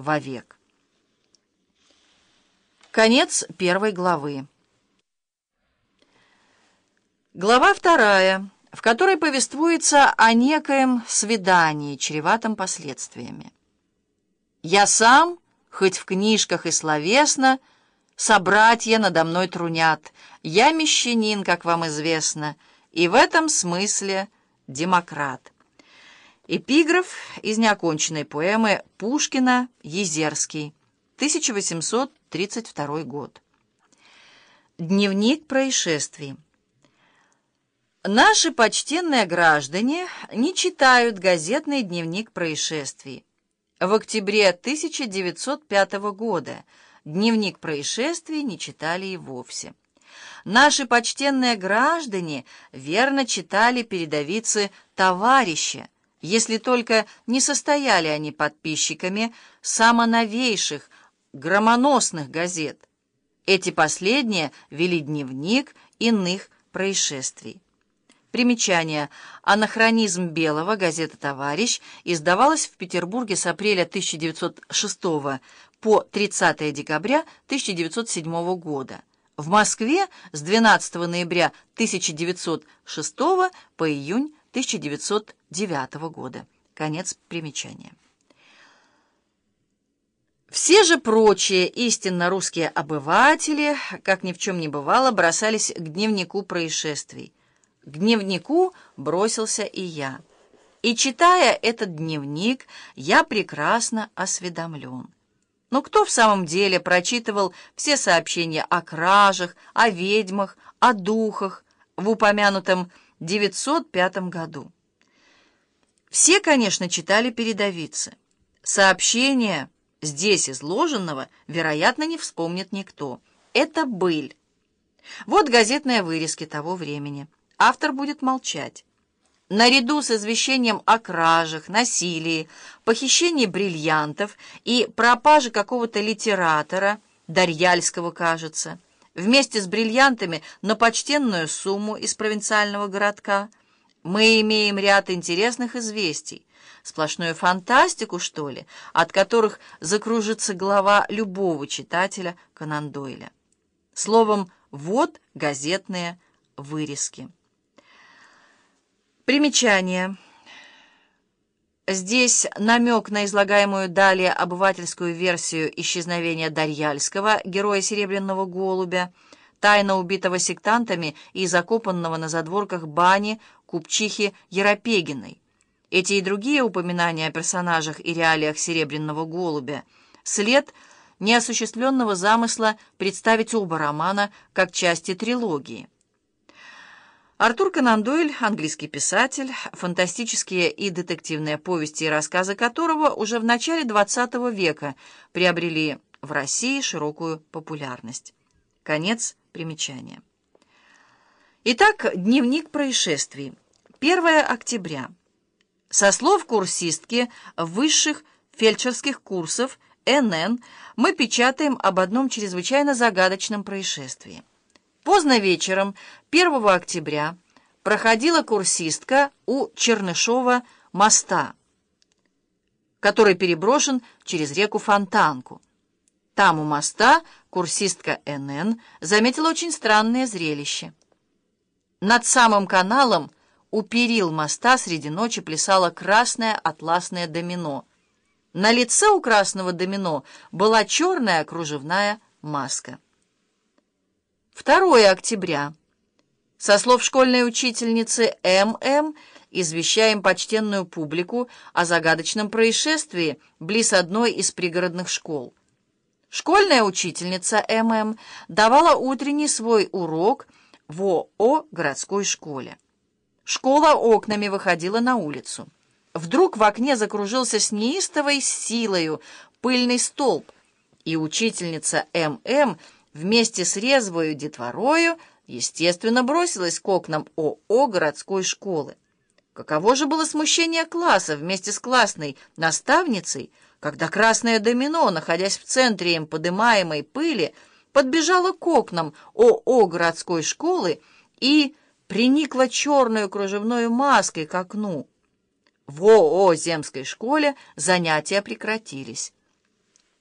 вовек. Конец первой главы. Глава вторая, в которой повествуется о некоем свидании, чреватом последствиями. «Я сам, хоть в книжках и словесно, собратья надо мной трунят. Я мещанин, как вам известно, и в этом смысле демократ». Эпиграф из неоконченной поэмы Пушкина «Езерский», 1832 год. Дневник происшествий. Наши почтенные граждане не читают газетный дневник происшествий. В октябре 1905 года дневник происшествий не читали и вовсе. Наши почтенные граждане верно читали передовицы «Товарища», если только не состояли они подписчиками самоновейших, громоносных газет. Эти последние вели дневник иных происшествий. Примечание. Анахронизм Белого, газета «Товарищ», издавалась в Петербурге с апреля 1906 по 30 декабря 1907 года. В Москве с 12 ноября 1906 по июнь 1909 года. Конец примечания. Все же прочие истинно русские обыватели, как ни в чем не бывало, бросались к дневнику происшествий. К дневнику бросился и я. И, читая этот дневник, я прекрасно осведомлен. Но кто в самом деле прочитывал все сообщения о кражах, о ведьмах, о духах в упомянутом 905 году? Все, конечно, читали передовицы. Сообщения здесь изложенного, вероятно, не вспомнит никто. Это быль. Вот газетные вырезки того времени автор будет молчать. Наряду с извещением о кражах, насилии, похищении бриллиантов и пропаже какого-то литератора, Дарьяльского, кажется, вместе с бриллиантами на почтенную сумму из провинциального городка, мы имеем ряд интересных известий, сплошную фантастику, что ли, от которых закружится голова любого читателя Конан Дойля. Словом, вот газетные вырезки. Примечание. Здесь намек на излагаемую далее обывательскую версию исчезновения Дарьяльского, героя «Серебряного голубя», тайно убитого сектантами и закопанного на задворках бани купчихи Еропегиной. Эти и другие упоминания о персонажах и реалиях «Серебряного голубя» — след неосуществленного замысла представить оба романа как части трилогии. Артур Конан Дойль, английский писатель, фантастические и детективные повести и рассказы которого уже в начале XX века приобрели в России широкую популярность. Конец примечания. Итак, дневник происшествий. 1 октября. Со слов курсистки высших фельдшерских курсов НН мы печатаем об одном чрезвычайно загадочном происшествии. Поздно вечером 1 октября проходила курсистка у Чернышова моста, который переброшен через реку Фонтанку. Там у моста курсистка НН заметила очень странное зрелище. Над самым каналом у перил моста среди ночи плясало красное атласное домино. На лице у красного домино была черная кружевная маска. 2 октября. Со слов школьной учительницы М.М. извещаем почтенную публику о загадочном происшествии близ одной из пригородных школ. Школьная учительница М.М. давала утренний свой урок в ОО городской школе. Школа окнами выходила на улицу. Вдруг в окне закружился с неистовой силою пыльный столб, и учительница М.М вместе с резвою детворою, естественно, бросилась к окнам ОО городской школы. Каково же было смущение класса вместе с классной наставницей, когда красное домино, находясь в центре им подымаемой пыли, подбежало к окнам ОО городской школы и приникла черную кружевной маской к окну. В ОО земской школе занятия прекратились.